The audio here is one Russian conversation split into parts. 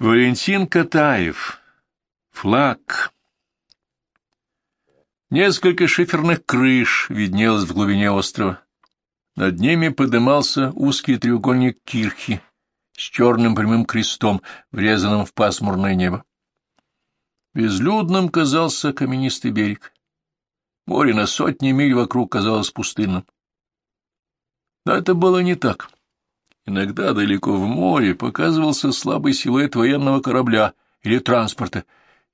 Валентин Катаев. Флаг. Несколько шиферных крыш виднелось в глубине острова. Над ними подымался узкий треугольник кирхи с черным прямым крестом, врезанным в пасмурное небо. Безлюдным казался каменистый берег. Море на сотни миль вокруг казалось пустынным. Но это было не так. Иногда далеко в море показывался слабый силуэт военного корабля или транспорта,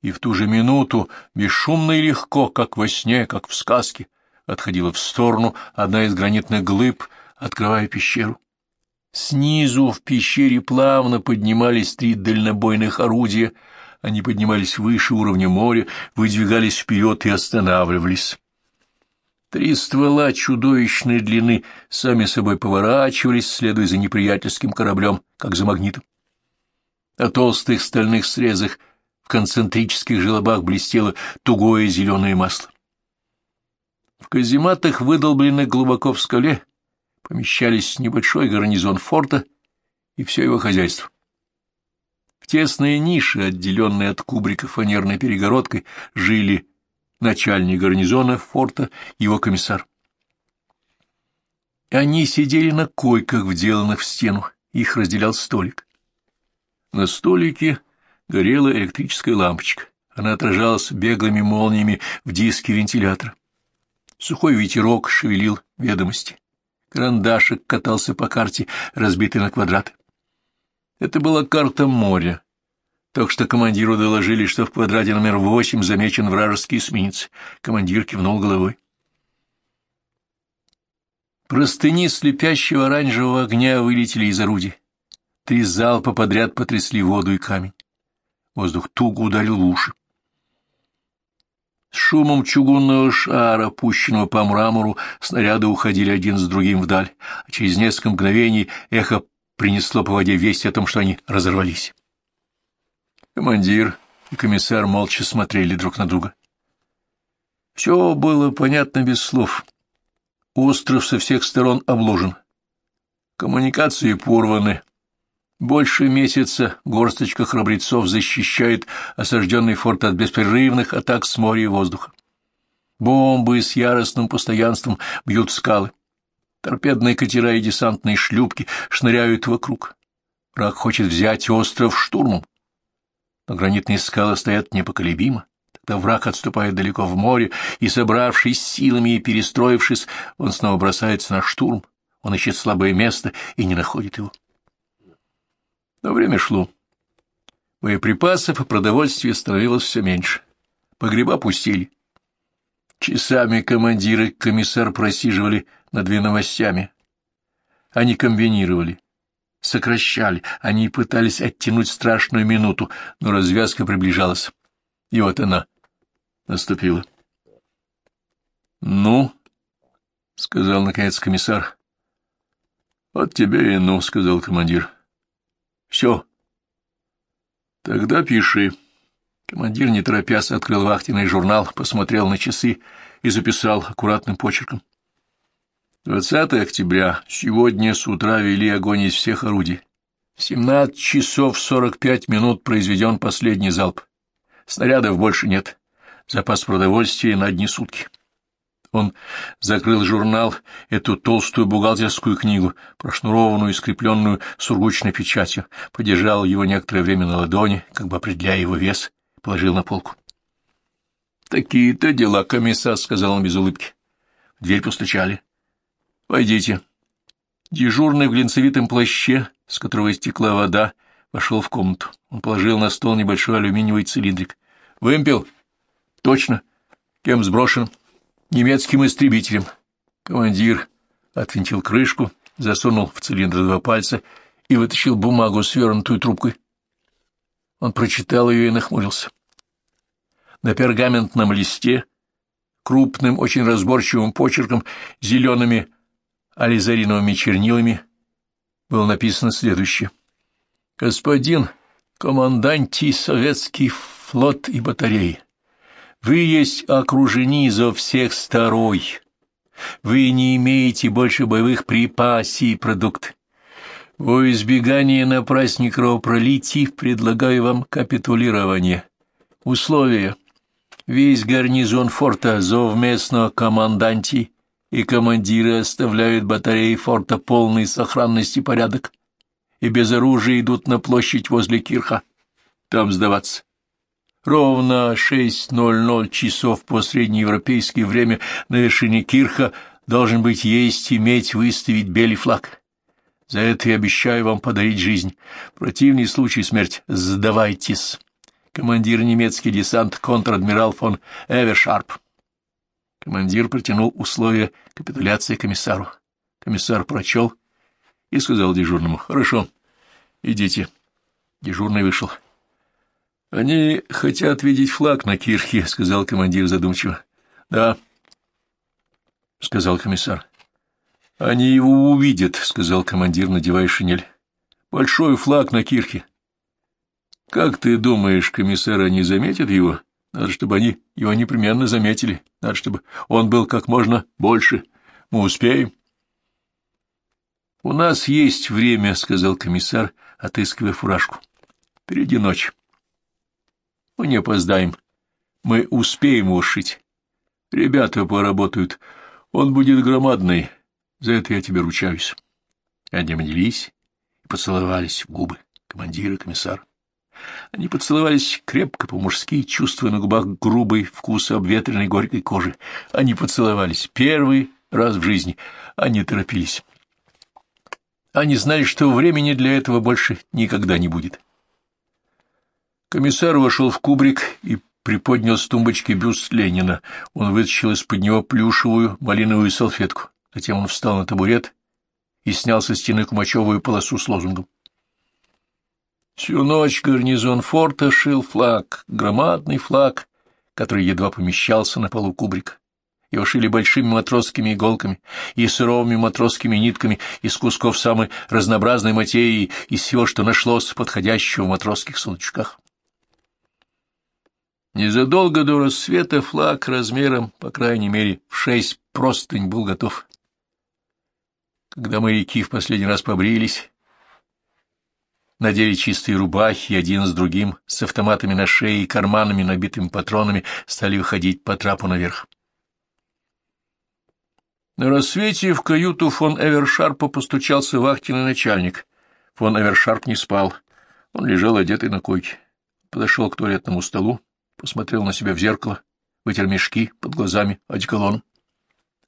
и в ту же минуту, бесшумно и легко, как во сне, как в сказке, отходила в сторону одна из гранитных глыб, открывая пещеру. Снизу в пещере плавно поднимались три дальнобойных орудия, они поднимались выше уровня моря, выдвигались вперед и останавливались. Три ствола чудовищной длины сами собой поворачивались, следуя за неприятельским кораблем, как за магнитом. На толстых стальных срезах в концентрических желобах блестело тугое зеленое масло. В казематах, выдолбленных глубоко в скале, помещались небольшой гарнизон форта и все его хозяйство. В тесные ниши, отделенные от кубрика фанерной перегородкой, жили начальник гарнизона форта, его комиссар. Они сидели на койках, вделанных в стену, их разделял столик. На столике горела электрическая лампочка, она отражалась беглыми молниями в диске вентилятора. Сухой ветерок шевелил ведомости. Карандашик катался по карте, разбитой на квадраты. Это была карта моря, только что командиру доложили, что в квадрате номер восемь замечен вражеский эсминец. Командир кивнул головой. Простыни слепящего оранжевого огня вылетели из орудий. Три залпа подряд потрясли воду и камень. Воздух туго ударил в уши. С шумом чугунного шара, пущенного по мрамору, снаряды уходили один с другим вдаль, а через несколько мгновений эхо принесло по воде весть о том, что они разорвались. Командир и комиссар молча смотрели друг на друга. Все было понятно без слов. Остров со всех сторон обложен. Коммуникации порваны. Больше месяца горсточка храбрецов защищает осажденный форт от беспрерывных атак с моря и воздуха. Бомбы с яростным постоянством бьют скалы. Торпедные катера и десантные шлюпки шныряют вокруг. Враг хочет взять остров штурмом но гранитные скалы стоят непоколебимо. Тогда враг отступает далеко в море, и, собравшись силами и перестроившись, он снова бросается на штурм. Он ищет слабое место и не находит его. Но время шло. Боеприпасов и продовольствия становилось все меньше. Погреба пустили. Часами командиры и комиссар просиживали над две новостями. Они комбинировали сокращали, они пытались оттянуть страшную минуту, но развязка приближалась. И вот она наступила. — Ну, — сказал, наконец, комиссар. — Вот тебе и ну, — сказал командир. — Все. — Тогда пиши. Командир, не торопясь, открыл вахтенный журнал, посмотрел на часы и записал аккуратным почерком. 20 октября. Сегодня с утра вели огонь из всех орудий. В 17 часов 45 минут произведен последний залп. Снарядов больше нет. Запас продовольствия на одни сутки. Он закрыл журнал, эту толстую бухгалтерскую книгу, прошнурованную и скрепленную сургучной печатью, подержал его некоторое время на ладони, как бы определяя его вес, положил на полку. — Такие-то дела, комиссар, — сказал он без улыбки. В дверь постучали. Войдите. Дежурный в глинцевитом плаще, с которого истекла вода, вошел в комнату. Он положил на стол небольшой алюминиевый цилиндрик. Вымпел? Точно. Кем сброшен? Немецким истребителем. Командир отвинтил крышку, засунул в цилиндр два пальца и вытащил бумагу, свернутую трубкой. Он прочитал ее и нахмурился. На пергаментном листе, крупным, очень разборчивым почерком, зелеными ализариновыми чернилами было написано следующее. «Господин команданти советский флот и батареи, вы есть окружени изо всех сторой. Вы не имеете больше боевых припасей и продуктов. Во избегание напрасни кровопролитий предлагаю вам капитулирование. Условия. Весь гарнизон форта совместно команданти и командиры оставляют батареи форта полной сохранности порядок и без оружия идут на площадь возле Кирха. Там сдаваться. Ровно 6.00 часов по среднеевропейское время на вершине Кирха должен быть есть, иметь, выставить белый флаг. За это я обещаю вам подарить жизнь. Противный случай смерть. Сдавайтесь. Командир немецкий десант контр-адмирал фон Эвершарп. Командир протянул условия капитуляции комиссару. Комиссар прочел и сказал дежурному. — Хорошо, идите. Дежурный вышел. — Они хотят видеть флаг на кирхе, — сказал командир задумчиво. — Да, — сказал комиссар. — Они его увидят, — сказал командир, надевая шинель. — Большой флаг на кирке. — Как ты думаешь, комиссара не заметят его? Надо, чтобы они его непременно заметили. Надо, чтобы он был как можно больше. Мы успеем. — У нас есть время, — сказал комиссар, отыскивая фуражку. — Впереди ночь. Мы не опоздаем. Мы успеем его шить. Ребята поработают. Он будет громадный. За это я тебе ручаюсь. Они обнялись и поцеловались в губы командир и комиссар. Они поцеловались крепко, по-мужски, чувствуя на губах грубый вкус обветренной горькой кожи. Они поцеловались первый раз в жизни. Они торопились. Они знали, что времени для этого больше никогда не будет. Комиссар вошел в кубрик и приподнял с тумбочки бюст Ленина. Он вытащил из-под него плюшевую малиновую салфетку. Затем он встал на табурет и снял со стены кумачевую полосу с лозунгом. Всю ночь гарнизон форта шил флаг, громадный флаг, который едва помещался на полу кубрика. Его шили большими матросскими иголками и сыровыми матросскими нитками из кусков самой разнообразной материи, из всего, что нашлось подходящего в матросских сундучках. Незадолго до рассвета флаг размером, по крайней мере, в шесть простынь был готов. Когда моряки в последний раз побрились, надели чистые рубахи, один с другим, с автоматами на шее и карманами, набитыми патронами, стали выходить по трапу наверх. На рассвете в каюту фон Эвершарпа постучался вахтенный начальник. Фон Эвершарп не спал. Он лежал одетый на койке. Подошел к туалетному столу, посмотрел на себя в зеркало, вытер мешки под глазами одеколоном.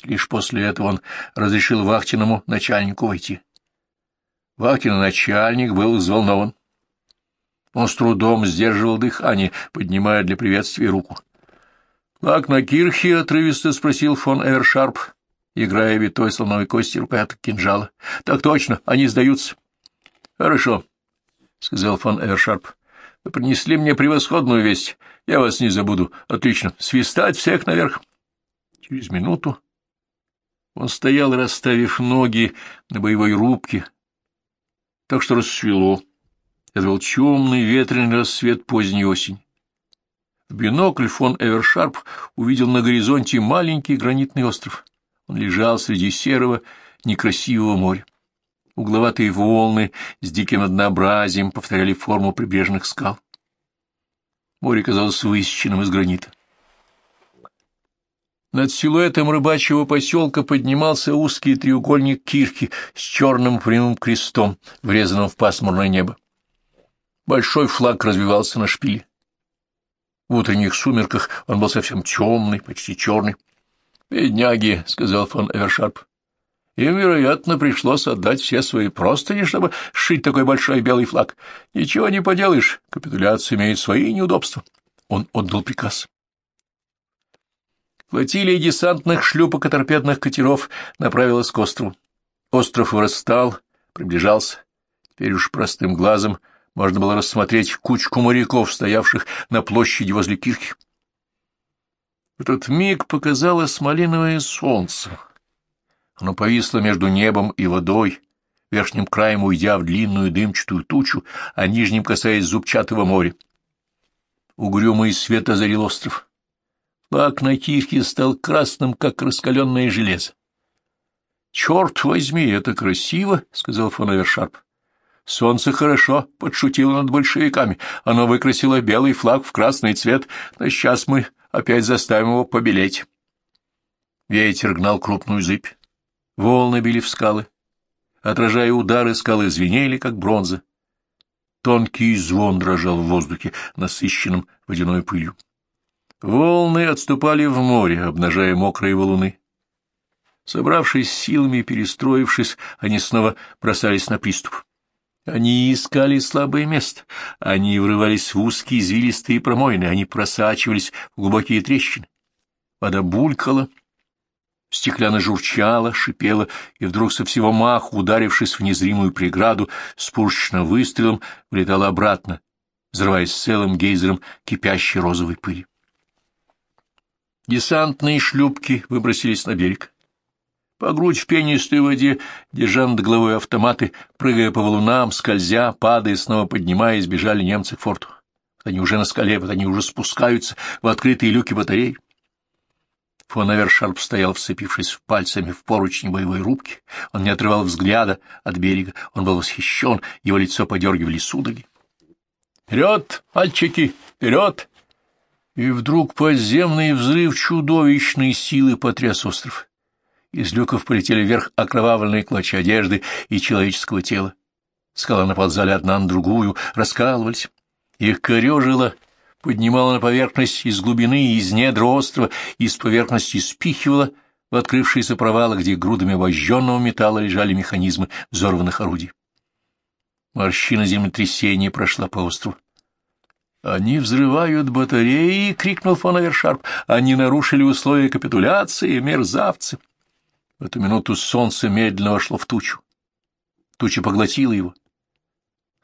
Лишь после этого он разрешил вахтенному начальнику войти. Вахтенный начальник был взволнован. Он с трудом сдерживал дыхание, поднимая для приветствия руку. — Как на кирхе? — отрывисто спросил фон Эвершарп, играя витой слоновой кости рукояток кинжала. — Так точно, они сдаются. — Хорошо, — сказал фон Эвершарп. — Вы принесли мне превосходную весть. Я вас не забуду. Отлично. Свистать всех наверх. Через минуту он стоял, расставив ноги на боевой рубке, так что рассвело. Это был темный ветреный рассвет поздней осени. В бинокль фон Эвершарп увидел на горизонте маленький гранитный остров. Он лежал среди серого, некрасивого моря. Угловатые волны с диким однообразием повторяли форму прибрежных скал. Море казалось высеченным из гранита. Над силуэтом рыбачьего поселка поднимался узкий треугольник кирки с черным прямым крестом, врезанным в пасмурное небо. Большой флаг развивался на шпиле. В утренних сумерках он был совсем темный, почти черный. «Бедняги», — сказал фон Эвершарп, — «им, вероятно, пришлось отдать все свои простыни, чтобы сшить такой большой белый флаг. Ничего не поделаешь, капитуляция имеет свои неудобства». Он отдал приказ. Флотилия десантных шлюпок и торпедных катеров направилась к острову. Остров вырастал, приближался. Теперь уж простым глазом можно было рассмотреть кучку моряков, стоявших на площади возле кирки. В этот миг показалось малиновое солнце. Оно повисло между небом и водой, верхним краем уйдя в длинную дымчатую тучу, а нижним касаясь зубчатого моря. Угрюмый свет озарил остров. Бак на кирке стал красным, как раскаленное железо. — Черт возьми, это красиво, — сказал фон Эвершарп. Солнце хорошо подшутило над большевиками. Оно выкрасило белый флаг в красный цвет, но сейчас мы опять заставим его побелеть. Ветер гнал крупную зыбь. Волны били в скалы. Отражая удары, скалы звенели, как бронза. Тонкий звон дрожал в воздухе, насыщенном водяной пылью. Волны отступали в море, обнажая мокрые валуны. Собравшись силами и перестроившись, они снова бросались на приступ. Они искали слабое место, они врывались в узкие извилистые промоины, они просачивались в глубокие трещины. Вода булькала, стеклянно журчала, шипела, и вдруг со всего маху, ударившись в незримую преграду, с пушечным выстрелом влетала обратно, взрываясь целым гейзером кипящей розовой пыли. Десантные шлюпки выбросились на берег. По грудь в пенистой воде, держа над головой автоматы, прыгая по валунам, скользя, падая, снова поднимаясь, бежали немцы к форту. Вот они уже на скале, вот они уже спускаются в открытые люки батарей. Фон Авершарп стоял, вцепившись пальцами в поручни боевой рубки. Он не отрывал взгляда от берега. Он был восхищен, его лицо подергивали судороги. «Вперед, мальчики, вперед!» И вдруг подземный взрыв чудовищной силы потряс остров. Из люков полетели вверх окровавленные клочья одежды и человеческого тела. Скалы наползали одна на другую, раскалывались. Их корежило, поднимало на поверхность из глубины, из недр острова, из поверхности спихивало в открывшиеся провалы, где грудами обожженного металла лежали механизмы взорванных орудий. Морщина землетрясения прошла по острову. «Они взрывают батареи!» — крикнул фон Авершарп. «Они нарушили условия капитуляции, мерзавцы!» В эту минуту солнце медленно вошло в тучу. Туча поглотила его.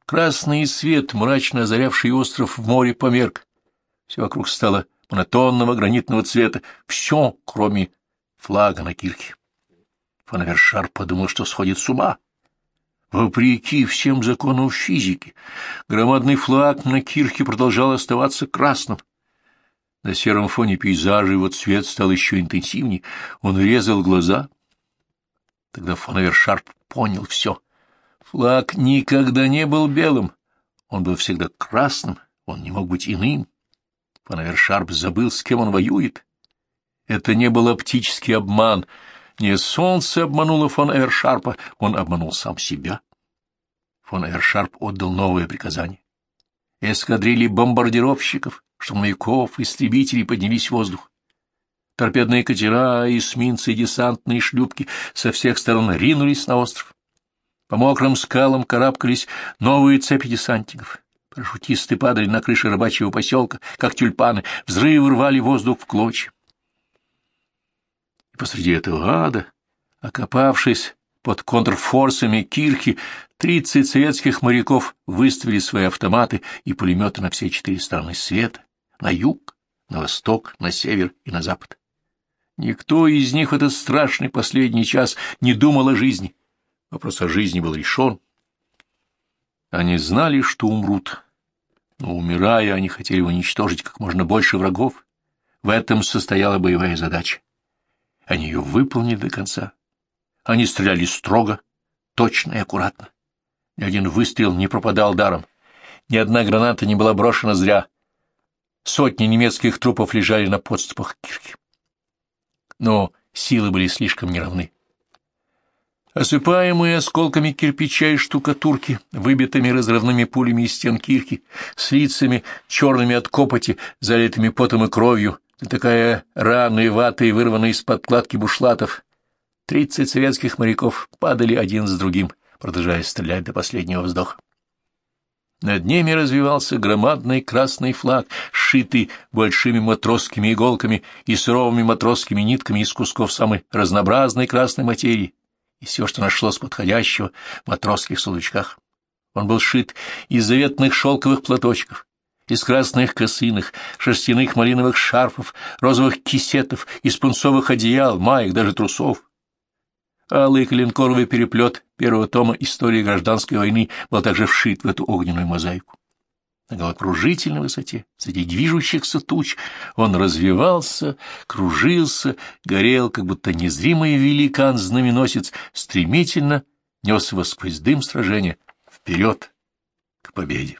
Красный свет, мрачно озарявший остров в море, померк. Все вокруг стало монотонного гранитного цвета, все, кроме флага на кирке. Фонавершар подумал, что сходит с ума. Вопреки всем законам физики, громадный флаг на кирке продолжал оставаться красным. На сером фоне пейзажа его цвет стал еще интенсивнее, он резал глаза — Тогда фонавершарп понял все. Флаг никогда не был белым, он был всегда красным, он не мог быть иным. Фонавершарп забыл, с кем он воюет. Это не был оптический обман. Не солнце обмануло фон Эвершарпа, он обманул сам себя. Фон Эвершарп отдал новое приказание. Эскадрильи бомбардировщиков, штурмовиков, истребителей поднялись в воздух. Торпедные катера, эсминцы и десантные шлюпки со всех сторон ринулись на остров. По мокрым скалам карабкались новые цепи десантников. Парашютисты падали на крыши рыбачьего поселка, как тюльпаны, взрывы рвали воздух в клочья. Посреди этого ада, окопавшись под контрфорсами кирки, тридцать советских моряков выставили свои автоматы и пулеметы на все четыре стороны света, на юг, на восток, на север и на запад. Никто из них в этот страшный последний час не думал о жизни. Вопрос о жизни был решен. Они знали, что умрут, но, умирая, они хотели уничтожить как можно больше врагов. В этом состояла боевая задача. Они ее выполнили до конца. Они стреляли строго, точно и аккуратно. Ни один выстрел не пропадал даром. Ни одна граната не была брошена зря. Сотни немецких трупов лежали на подступах кирки но силы были слишком неравны. Осыпаемые осколками кирпича и штукатурки, выбитыми разрывными пулями из стен кирки, с лицами черными от копоти, залитыми потом и кровью, такая раны ваты, вырванные из подкладки бушлатов, тридцать советских моряков падали один с другим, продолжая стрелять до последнего вздоха. Над ними развивался громадный красный флаг, сшитый большими матросскими иголками и суровыми матросскими нитками из кусков самой разнообразной красной материи, и все, что нашлось подходящего в матросских сундучках. Он был сшит из заветных шелковых платочков, из красных косынок, шерстяных малиновых шарфов, розовых кисетов, из пунцовых одеял, маек, даже трусов. Алый коленкоровый переплет первого тома истории гражданской войны был также вшит в эту огненную мозаику. На головокружительной высоте, среди движущихся туч, он развивался, кружился, горел, как будто незримый великан-знаменосец стремительно нес его сквозь дым сражения Вперед к победе!